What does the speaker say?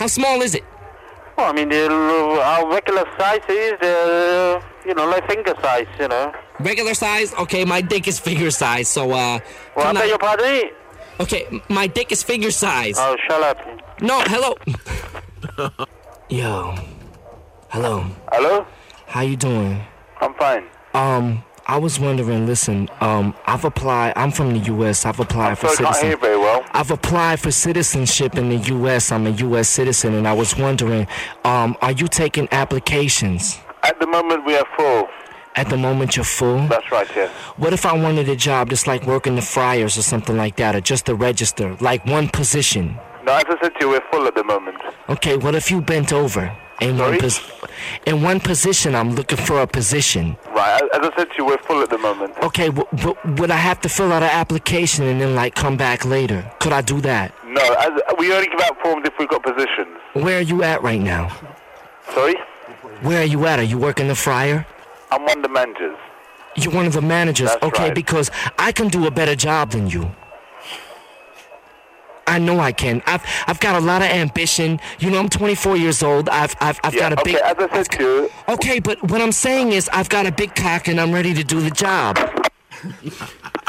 How small is it? Well, I mean, the, our regular size is, uh, you know, like finger size, you know. Regular size? Okay, my dick is finger size, so, uh. Well, I beg your pardon? Okay, my dick is finger size. Oh, shut up. No, hello. Yo. Hello. Hello? How you doing? I'm fine. Um, I was wondering, listen, um, I've applied, I'm from the U.S., I've applied for hear you citizenship. very well. I've applied for citizenship in the U.S., I'm a U.S. citizen, and I was wondering, um, are you taking applications? At the moment, we are full. At the moment, you're full? That's right, yes. What if I wanted a job just like working the fryers or something like that, or just a register, like one position? No, as I said to you, we're full at the moment. Okay, what if you bent over? In Sorry? one pos- in one position, I'm looking for a position. Right, as I said to you, we're full at the moment. Okay, w- w- would I have to fill out an application and then like come back later? Could I do that? No, as, we only give out forms if we've got positions. Where are you at right now? Sorry? Where are you at? Are you working the fryer? I'm one of the managers. You're one of the managers. That's okay, right. because I can do a better job than you. I know I can. I've I've got a lot of ambition. You know, I'm 24 years old. I've I've I've Yeah, got a okay, big. as I said to you, Okay, but what I'm saying is I've got a big cock and I'm ready to do the job.